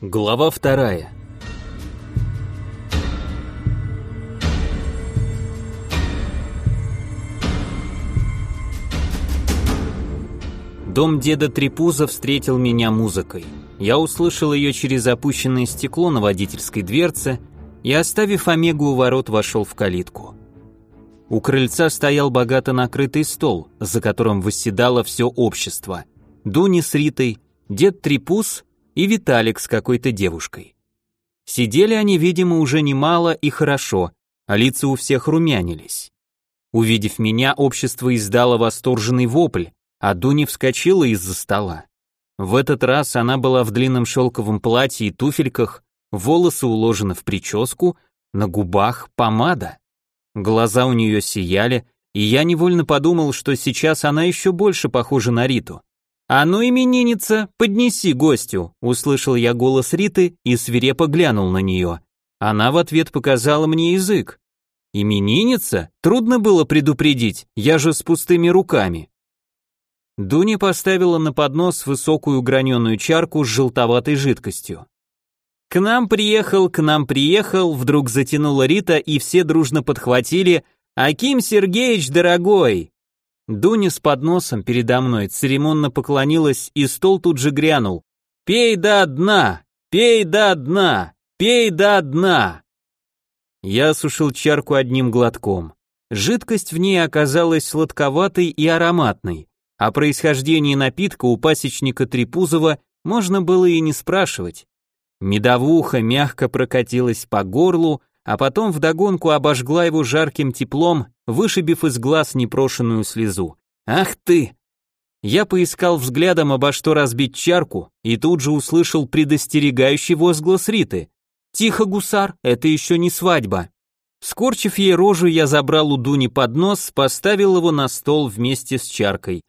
Глава вторая. Дом деда Трепуза встретил меня музыкой. Я услышал ее через опущенное стекло на водительской дверце и, оставив Омегу у ворот, вошел в калитку. У крыльца стоял богато накрытый стол, за которым восседало все общество. Дуни с Ритой, дед Трепуз и Виталик с какой-то девушкой. Сидели они, видимо, уже немало и хорошо, а лица у всех румянились. Увидев меня, общество издало восторженный вопль, а Дуня вскочила из-за стола. В этот раз она была в длинном шелковом платье и туфельках, волосы уложены в прическу, на губах помада. Глаза у нее сияли, и я невольно подумал, что сейчас она еще больше похожа на Риту. «А ну, именинница, поднеси гостю!» Услышал я голос Риты и свирепо глянул на нее. Она в ответ показала мне язык. «Именинница? Трудно было предупредить, я же с пустыми руками». Дуня поставила на поднос высокую граненую чарку с желтоватой жидкостью. «К нам приехал, к нам приехал», вдруг затянула Рита, и все дружно подхватили «Аким Сергеевич, дорогой!» Дуня с подносом передо мной церемонно поклонилась, и стол тут же грянул. «Пей до дна! Пей до дна! Пей до дна!» Я осушил чарку одним глотком. Жидкость в ней оказалась сладковатой и ароматной. О происхождении напитка у пасечника Трепузова можно было и не спрашивать. Медовуха мягко прокатилась по горлу, а потом вдогонку обожгла его жарким теплом, вышибив из глаз непрошенную слезу. «Ах ты!» Я поискал взглядом обо что разбить чарку и тут же услышал предостерегающий возглас Риты. «Тихо, гусар, это еще не свадьба». Скорчив ей рожу, я забрал у Дуни поднос, поставил его на стол вместе с чаркой.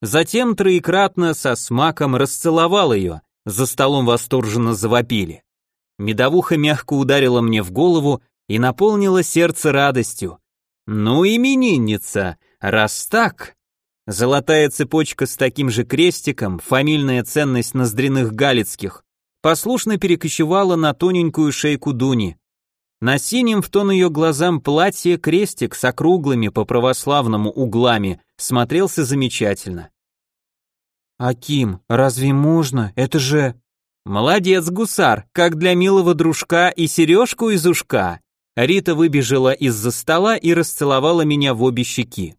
Затем троекратно со смаком расцеловал ее, за столом восторженно завопили. Медовуха мягко ударила мне в голову и наполнила сердце радостью. «Ну, именинница, раз так...» Золотая цепочка с таким же крестиком, фамильная ценность ноздряных галицких, послушно перекочевала на тоненькую шейку Дуни. На синем в тон ее глазам платье крестик с округлыми по православному углами смотрелся замечательно. «Аким, разве можно? Это же...» «Молодец, гусар, как для милого дружка и сережку из ушка!» Рита выбежала из-за стола и расцеловала меня в обе щеки.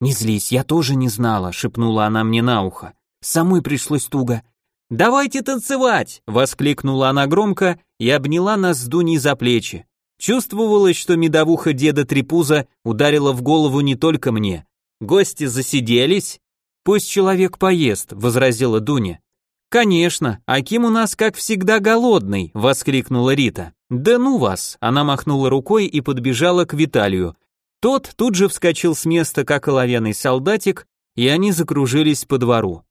«Не злись, я тоже не знала», — шепнула она мне на ухо. «Самой пришлось туго». «Давайте танцевать!» — воскликнула она громко и обняла нас с Дуней за плечи. Чувствовалось, что медовуха деда Трепуза ударила в голову не только мне. Гости засиделись. «Пусть человек поест», — возразила Дуня. «Конечно, Аким у нас, как всегда, голодный!» — воскликнула Рита. «Да ну вас!» — она махнула рукой и подбежала к Виталию. Тот тут же вскочил с места, как оловянный солдатик, и они закружились по двору.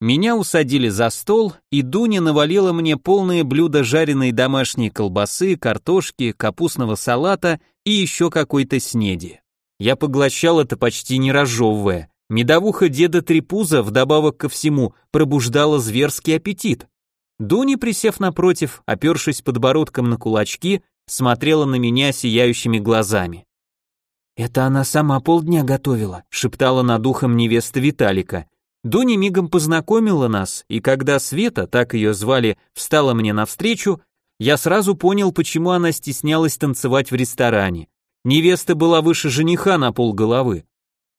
Меня усадили за стол, и Дуня навалила мне полное блюдо жареной домашней колбасы, картошки, капустного салата и еще какой-то снеди. Я поглощал это почти не разжевывая. Медовуха деда Трепуза, вдобавок ко всему, пробуждала зверский аппетит. Дуни, присев напротив, опершись подбородком на кулачки, смотрела на меня сияющими глазами. «Это она сама полдня готовила», — шептала над ухом невеста Виталика. Дуня мигом познакомила нас, и когда Света, так ее звали, встала мне навстречу, я сразу понял, почему она стеснялась танцевать в ресторане. Невеста была выше жениха на полголовы.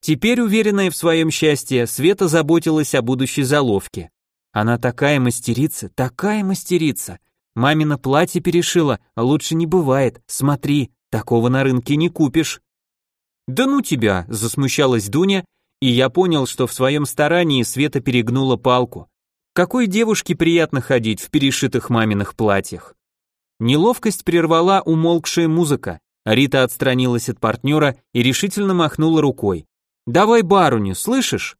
Теперь, уверенная в своем счастье, Света заботилась о будущей заловке. Она такая мастерица, такая мастерица. Мамина платье перешила, а лучше не бывает. Смотри, такого на рынке не купишь. Да ну тебя, засмущалась Дуня, и я понял, что в своем старании Света перегнула палку. Какой девушке приятно ходить в перешитых маминых платьях. Неловкость прервала умолкшая музыка. Рита отстранилась от партнера и решительно махнула рукой. Давай баруню, слышишь?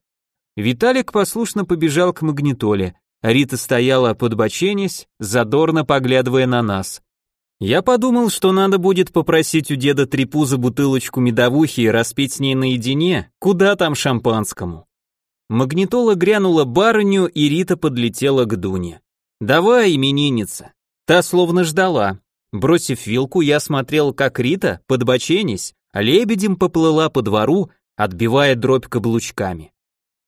Виталик послушно побежал к магнитоле. Рита стояла подбоченясь, задорно поглядывая на нас. Я подумал, что надо будет попросить у деда Трепуза бутылочку медовухи и распить с ней наедине, куда там шампанскому. Магнитола грянула барыню, и Рита подлетела к Дуне. «Давай, именинница». Та словно ждала. Бросив вилку, я смотрел, как Рита, подбоченясь, лебедем поплыла по двору, отбивая дробь каблучками.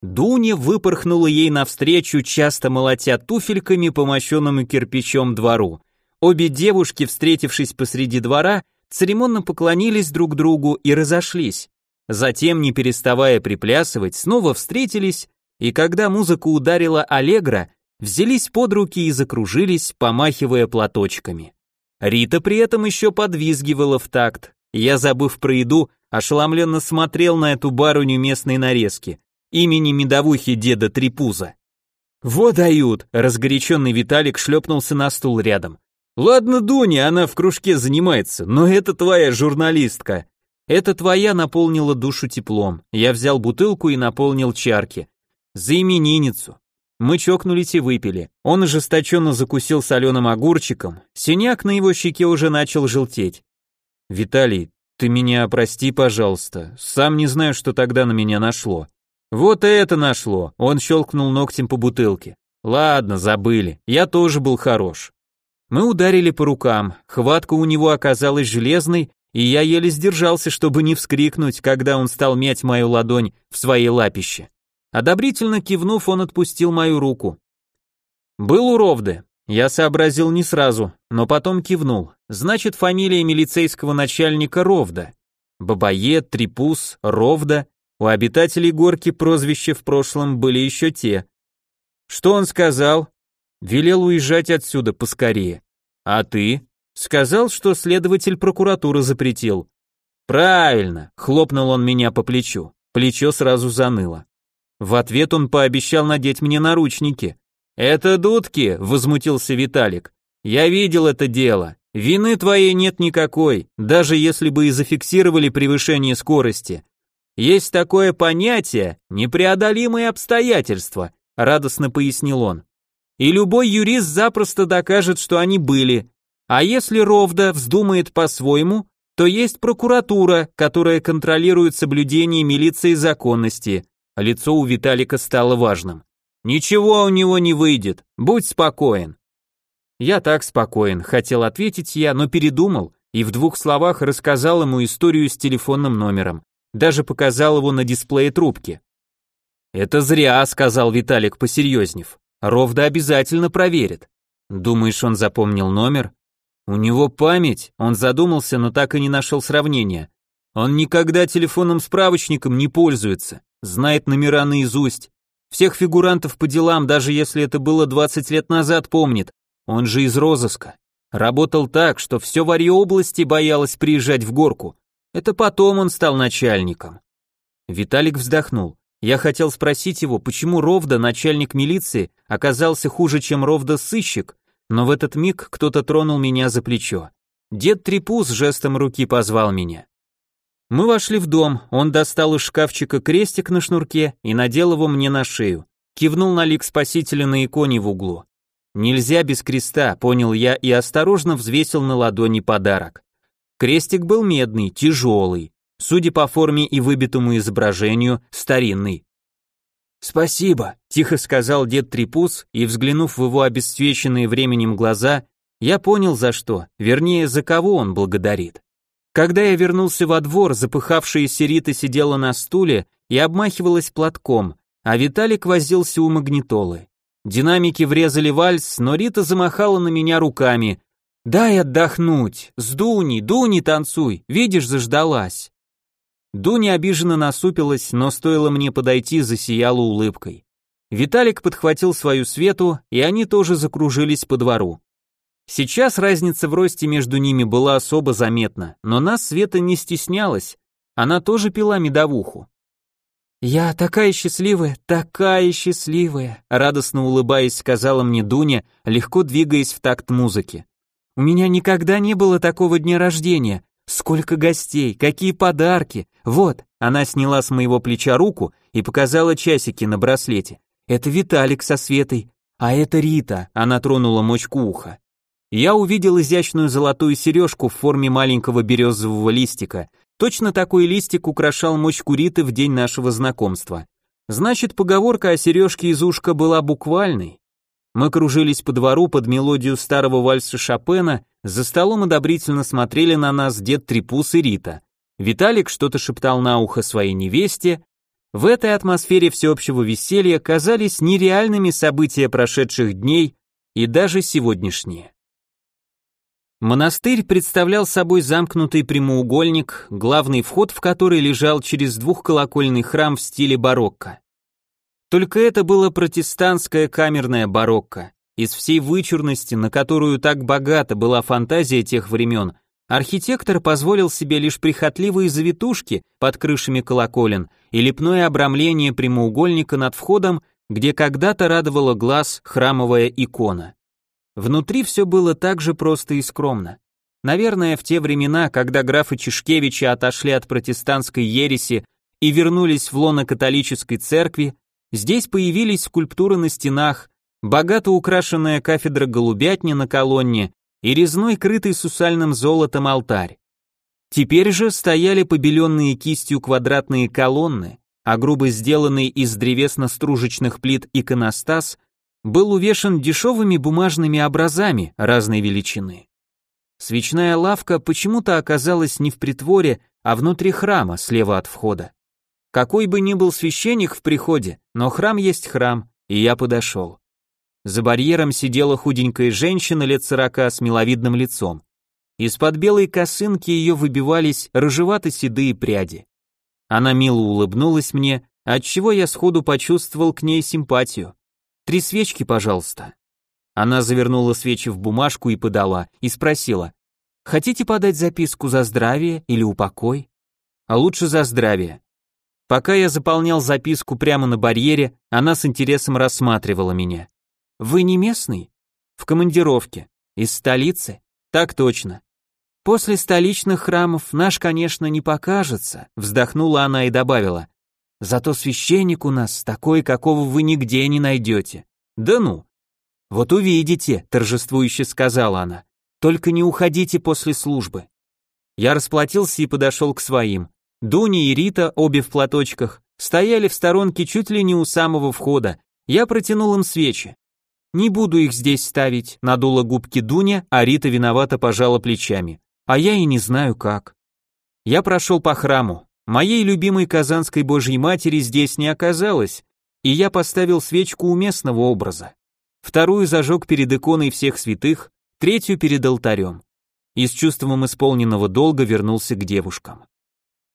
Дуня выпорхнула ей навстречу, часто молотя туфельками по мощенному кирпичом двору. Обе девушки, встретившись посреди двора, церемонно поклонились друг другу и разошлись. Затем, не переставая приплясывать, снова встретились, и когда музыка ударила аллегро, взялись под руки и закружились, помахивая платочками. Рита при этом еще подвизгивала в такт. Я, забыв про еду, ошеломленно смотрел на эту барыню местной нарезки имени медовухи деда Трипуза. «Вот дают!» — разгоряченный Виталик шлепнулся на стул рядом. «Ладно, Дуня, она в кружке занимается, но это твоя журналистка». «Это твоя наполнила душу теплом. Я взял бутылку и наполнил чарки. За именинницу». Мы чокнулись и выпили. Он ожесточенно закусил соленым огурчиком. Синяк на его щеке уже начал желтеть. «Виталий, ты меня прости, пожалуйста. Сам не знаю, что тогда на меня нашло. Вот это нашло. Он щелкнул ногтем по бутылке. Ладно, забыли. Я тоже был хорош. Мы ударили по рукам. Хватка у него оказалась железной, и я еле сдержался, чтобы не вскрикнуть, когда он стал мять мою ладонь в своей лапище. Одобрительно кивнув, он отпустил мою руку. Был у Ровды. Я сообразил не сразу, но потом кивнул. Значит, фамилия милицейского начальника Ровда. Бабаед, Трипус, Ровда у обитателей горки прозвища в прошлом были еще те. Что он сказал? Велел уезжать отсюда поскорее. А ты? Сказал, что следователь прокуратуры запретил. Правильно, хлопнул он меня по плечу. Плечо сразу заныло. В ответ он пообещал надеть мне наручники. Это дудки, возмутился Виталик. Я видел это дело. Вины твоей нет никакой, даже если бы и зафиксировали превышение скорости. Есть такое понятие непреодолимые обстоятельства, радостно пояснил он. И любой юрист запросто докажет, что они были. А если Ровда вздумает по-своему, то есть прокуратура, которая контролирует соблюдение милиции законности. Лицо у Виталика стало важным. Ничего у него не выйдет. Будь спокоен. Я так спокоен, хотел ответить я, но передумал и в двух словах рассказал ему историю с телефонным номером даже показал его на дисплее трубки. «Это зря», — сказал Виталик, посерьезнев. «Ровда обязательно проверит». «Думаешь, он запомнил номер?» «У него память», — он задумался, но так и не нашел сравнения. «Он никогда телефонным справочником не пользуется, знает номера наизусть. Всех фигурантов по делам, даже если это было 20 лет назад, помнит. Он же из розыска. Работал так, что все Варье области боялось приезжать в горку. Это потом он стал начальником. Виталик вздохнул. Я хотел спросить его, почему Ровда, начальник милиции, оказался хуже, чем Ровда сыщик, но в этот миг кто-то тронул меня за плечо. Дед Трипус жестом руки позвал меня. Мы вошли в дом, он достал из шкафчика крестик на шнурке и надел его мне на шею. Кивнул на лик спасителя на иконе в углу. Нельзя без креста, понял я и осторожно взвесил на ладони подарок. Крестик был медный, тяжелый, судя по форме и выбитому изображению, старинный. «Спасибо», — тихо сказал дед Трипус, и, взглянув в его обесцвеченные временем глаза, я понял за что, вернее, за кого он благодарит. Когда я вернулся во двор, запыхавшаяся Рита сидела на стуле и обмахивалась платком, а Виталик возился у магнитолы. Динамики врезали вальс, но Рита замахала на меня руками, «Дай отдохнуть! С Дуни, Дуни танцуй! Видишь, заждалась!» Дуня обиженно насупилась, но стоило мне подойти, засияла улыбкой. Виталик подхватил свою свету, и они тоже закружились по двору. Сейчас разница в росте между ними была особо заметна, но нас Света не стеснялась, она тоже пила медовуху. «Я такая счастливая, такая счастливая», радостно улыбаясь, сказала мне Дуня, легко двигаясь в такт музыки. У меня никогда не было такого дня рождения. Сколько гостей, какие подарки. Вот, она сняла с моего плеча руку и показала часики на браслете. Это Виталик со Светой, а это Рита, она тронула мочку уха. Я увидел изящную золотую сережку в форме маленького березового листика. Точно такой листик украшал мочку Риты в день нашего знакомства. Значит, поговорка о сережке из ушка была буквальной. Мы кружились по двору под мелодию старого вальса Шопена, за столом одобрительно смотрели на нас дед Трипус и Рита. Виталик что-то шептал на ухо своей невесте. В этой атмосфере всеобщего веселья казались нереальными события прошедших дней и даже сегодняшние. Монастырь представлял собой замкнутый прямоугольник, главный вход в который лежал через двухколокольный храм в стиле барокко. Только это было протестантское камерное барокко. Из всей вычурности, на которую так богата была фантазия тех времен, архитектор позволил себе лишь прихотливые завитушки под крышами колоколен и лепное обрамление прямоугольника над входом, где когда-то радовала глаз храмовая икона. Внутри все было так же просто и скромно. Наверное, в те времена, когда графы Чешкевича отошли от протестантской ереси и вернулись в лоно католической церкви, Здесь появились скульптуры на стенах, богато украшенная кафедра голубятни на колонне и резной крытый сусальным золотом алтарь. Теперь же стояли побеленные кистью квадратные колонны, а грубо сделанный из древесно-стружечных плит иконостас был увешан дешевыми бумажными образами разной величины. Свечная лавка почему-то оказалась не в притворе, а внутри храма, слева от входа. Какой бы ни был священник в приходе, но храм есть храм, и я подошел. За барьером сидела худенькая женщина лет сорока с миловидным лицом. Из-под белой косынки ее выбивались рыжевато-седые пряди. Она мило улыбнулась мне, отчего я сходу почувствовал к ней симпатию. «Три свечки, пожалуйста». Она завернула свечи в бумажку и подала, и спросила, «Хотите подать записку за здравие или упокой?» «А лучше за здравие. Пока я заполнял записку прямо на барьере, она с интересом рассматривала меня. «Вы не местный?» «В командировке. Из столицы?» «Так точно». «После столичных храмов наш, конечно, не покажется», вздохнула она и добавила. «Зато священник у нас такой, какого вы нигде не найдете». «Да ну!» «Вот увидите», торжествующе сказала она. «Только не уходите после службы». Я расплатился и подошел к своим. Дуня и Рита, обе в платочках, стояли в сторонке чуть ли не у самого входа. Я протянул им свечи. «Не буду их здесь ставить», — надула губки Дуня, а Рита виновато пожала плечами. «А я и не знаю как». Я прошел по храму. Моей любимой Казанской Божьей Матери здесь не оказалось, и я поставил свечку у местного образа. Вторую зажег перед иконой всех святых, третью перед алтарем. И с чувством исполненного долга вернулся к девушкам.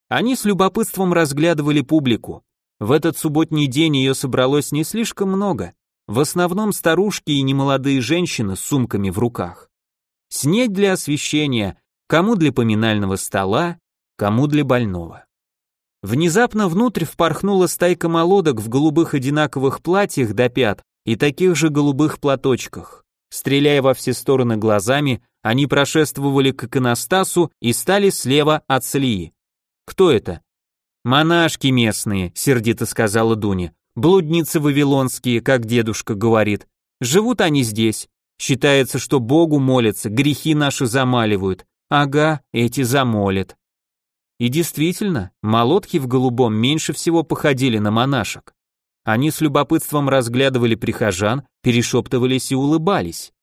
Они с любопытством разглядывали публику. В этот субботний день ее собралось не слишком много, в основном старушки и немолодые женщины с сумками в руках. Снедь для освещения, кому для поминального стола, кому для больного. Внезапно внутрь впорхнула стайка молодок в голубых одинаковых платьях до пят и таких же голубых платочках. Стреляя во все стороны глазами, они прошествовали к иконостасу и стали слева от Слии. Кто это? Монашки местные, сердито сказала Дуня. Блудницы вавилонские, как дедушка говорит. Живут они здесь. Считается, что Богу молятся, грехи наши замаливают. Ага, эти замолят. И действительно, молотки в голубом меньше всего походили на монашек. Они с любопытством разглядывали прихожан, перешептывались и улыбались.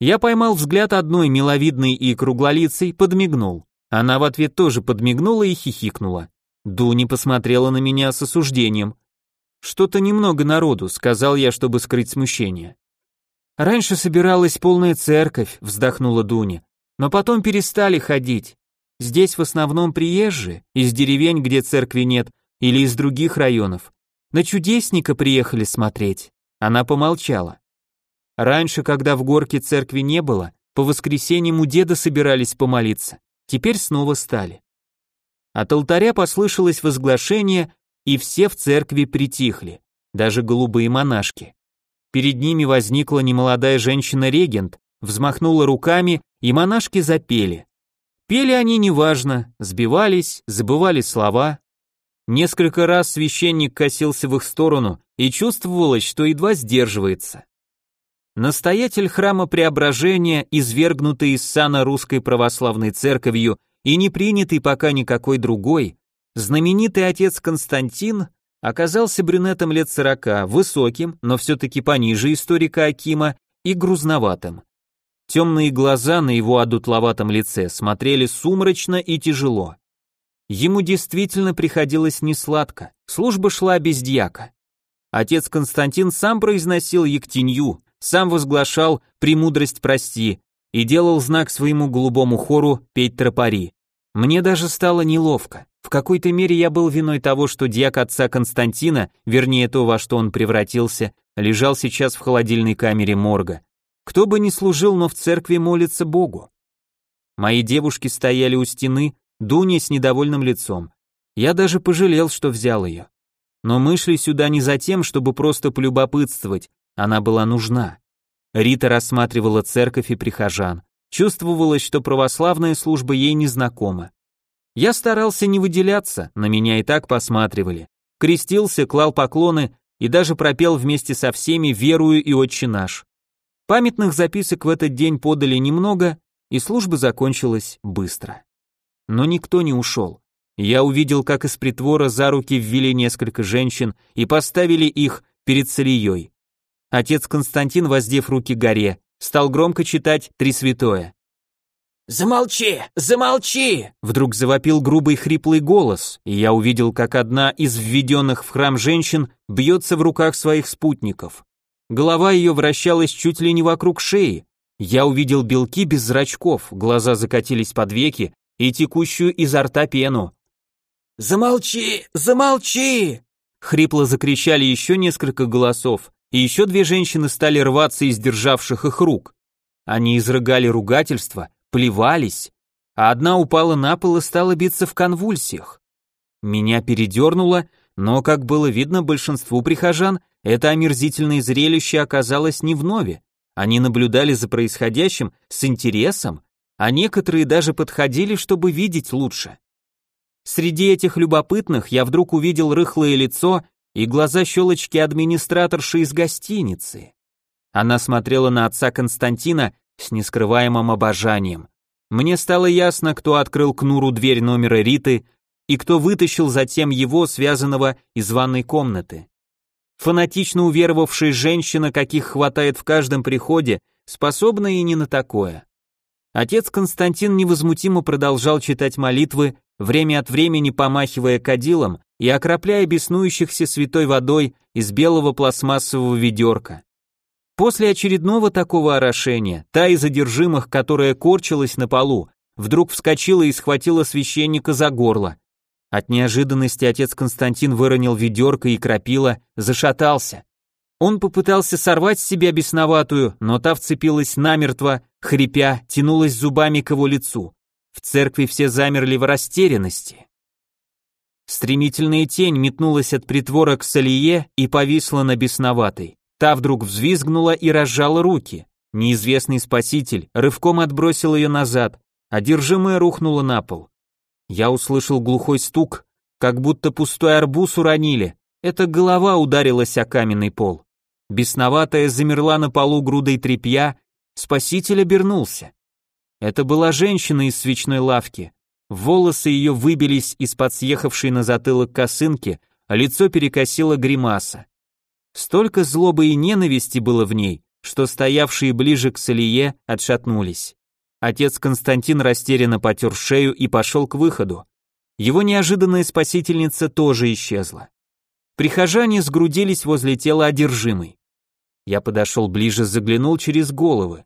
Я поймал взгляд одной миловидной и круглолицей, подмигнул. Она в ответ тоже подмигнула и хихикнула. Дуни посмотрела на меня с осуждением. «Что-то немного народу», — сказал я, чтобы скрыть смущение. «Раньше собиралась полная церковь», — вздохнула Дуня, «но потом перестали ходить. Здесь в основном приезжие, из деревень, где церкви нет, или из других районов. На чудесника приехали смотреть». Она помолчала. Раньше, когда в горке церкви не было, по воскресеньям у деда собирались помолиться. Теперь снова стали. От алтаря послышалось возглашение, и все в церкви притихли, даже голубые монашки. Перед ними возникла немолодая женщина-регент, взмахнула руками, и монашки запели. Пели они неважно, сбивались, забывали слова. Несколько раз священник косился в их сторону, и чувствовалось, что едва сдерживается. Настоятель храма Преображения, извергнутый из сана русской православной церковью и не принятый пока никакой другой, знаменитый отец Константин, оказался брюнетом лет сорока, высоким, но все-таки пониже историка Акима и грузноватым. Темные глаза на его одутловатом лице смотрели сумрачно и тяжело. Ему действительно приходилось несладко, служба шла без дьяка. Отец Константин сам произносил Ектенью, сам возглашал «премудрость прости» и делал знак своему голубому хору петь тропари. Мне даже стало неловко. В какой-то мере я был виной того, что дьяк отца Константина, вернее то, во что он превратился, лежал сейчас в холодильной камере морга. Кто бы ни служил, но в церкви молится Богу. Мои девушки стояли у стены, Дуня с недовольным лицом. Я даже пожалел, что взял ее. Но мы шли сюда не за тем, чтобы просто полюбопытствовать, она была нужна. Рита рассматривала церковь и прихожан. Чувствовалось, что православная служба ей не знакома. Я старался не выделяться, на меня и так посматривали. Крестился, клал поклоны и даже пропел вместе со всеми «Верую и Отче наш». Памятных записок в этот день подали немного, и служба закончилась быстро. Но никто не ушел. Я увидел, как из притвора за руки ввели несколько женщин и поставили их перед Салией. Отец Константин, воздев руки горе, стал громко читать «Три святое». «Замолчи! Замолчи!» Вдруг завопил грубый хриплый голос, и я увидел, как одна из введенных в храм женщин бьется в руках своих спутников. Голова ее вращалась чуть ли не вокруг шеи. Я увидел белки без зрачков, глаза закатились под веки и текущую изо рта пену. «Замолчи! Замолчи!» Хрипло закричали еще несколько голосов, и еще две женщины стали рваться из державших их рук. Они изрыгали ругательства, плевались, а одна упала на пол и стала биться в конвульсиях. Меня передернуло, но, как было видно большинству прихожан, это омерзительное зрелище оказалось не вновь. Они наблюдали за происходящим с интересом, а некоторые даже подходили, чтобы видеть лучше. Среди этих любопытных я вдруг увидел рыхлое лицо и глаза щелочки администраторши из гостиницы. Она смотрела на отца Константина с нескрываемым обожанием. Мне стало ясно, кто открыл к Нуру дверь номера Риты и кто вытащил затем его, связанного из ванной комнаты. Фанатично уверовавшая женщина, каких хватает в каждом приходе, способна и не на такое. Отец Константин невозмутимо продолжал читать молитвы, время от времени помахивая кадилом и окропляя беснующихся святой водой из белого пластмассового ведерка. После очередного такого орошения, та из одержимых, которая корчилась на полу, вдруг вскочила и схватила священника за горло. От неожиданности отец Константин выронил ведерко и крапила, зашатался. Он попытался сорвать с себя бесноватую, но та вцепилась намертво, хрипя, тянулась зубами к его лицу. В церкви все замерли в растерянности. Стремительная тень метнулась от притвора к Салие и повисла на бесноватой. Та вдруг взвизгнула и разжала руки. Неизвестный спаситель рывком отбросил ее назад, одержимая рухнула на пол. Я услышал глухой стук, как будто пустой арбуз уронили. Эта голова ударилась о каменный пол. Бесноватая замерла на полу грудой тряпья, спаситель обернулся. Это была женщина из свечной лавки. Волосы ее выбились из-под съехавшей на затылок косынки, а лицо перекосило гримаса. Столько злобы и ненависти было в ней, что стоявшие ближе к Салие отшатнулись. Отец Константин растерянно потер шею и пошел к выходу. Его неожиданная спасительница тоже исчезла. Прихожане сгрудились возле тела одержимой. Я подошел ближе, заглянул через головы.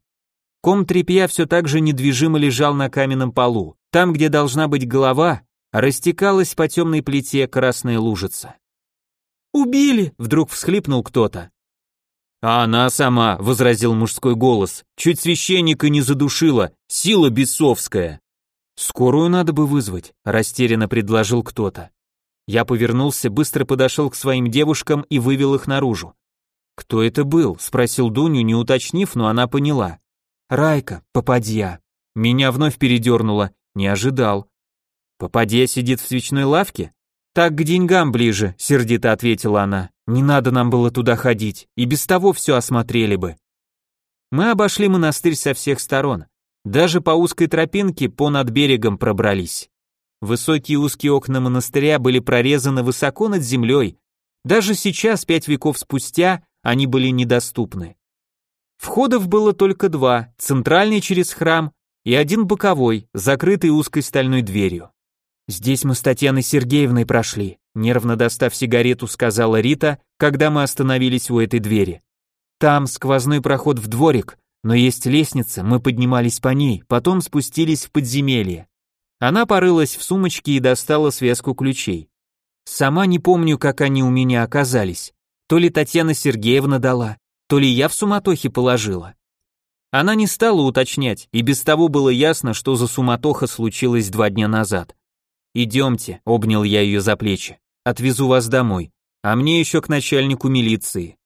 Ком тряпья все так же недвижимо лежал на каменном полу. Там, где должна быть голова, растекалась по темной плите красная лужица. «Убили!» — вдруг всхлипнул кто-то. «А она сама», — возразил мужской голос, — «чуть священника не задушила, сила бесовская». «Скорую надо бы вызвать», — растерянно предложил кто-то. Я повернулся, быстро подошел к своим девушкам и вывел их наружу. «Кто это был?» — спросил Дуню, не уточнив, но она поняла. «Райка, попадья». Меня вновь передернуло, не ожидал. «Попадья сидит в свечной лавке?» «Так к деньгам ближе», — сердито ответила она. «Не надо нам было туда ходить, и без того все осмотрели бы». Мы обошли монастырь со всех сторон. Даже по узкой тропинке по над берегом пробрались. Высокие узкие окна монастыря были прорезаны высоко над землей, Даже сейчас, пять веков спустя, они были недоступны. Входов было только два, центральный через храм и один боковой, закрытый узкой стальной дверью. «Здесь мы с Татьяной Сергеевной прошли», нервно достав сигарету, сказала Рита, когда мы остановились у этой двери. «Там сквозной проход в дворик, но есть лестница, мы поднимались по ней, потом спустились в подземелье. Она порылась в сумочке и достала связку ключей. Сама не помню, как они у меня оказались. То ли Татьяна Сергеевна дала, то ли я в суматохе положила. Она не стала уточнять, и без того было ясно, что за суматоха случилась два дня назад. «Идемте», — обнял я ее за плечи, — «отвезу вас домой, а мне еще к начальнику милиции».